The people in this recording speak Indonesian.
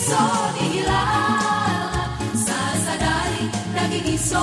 iso hilal, sa sadari daging iso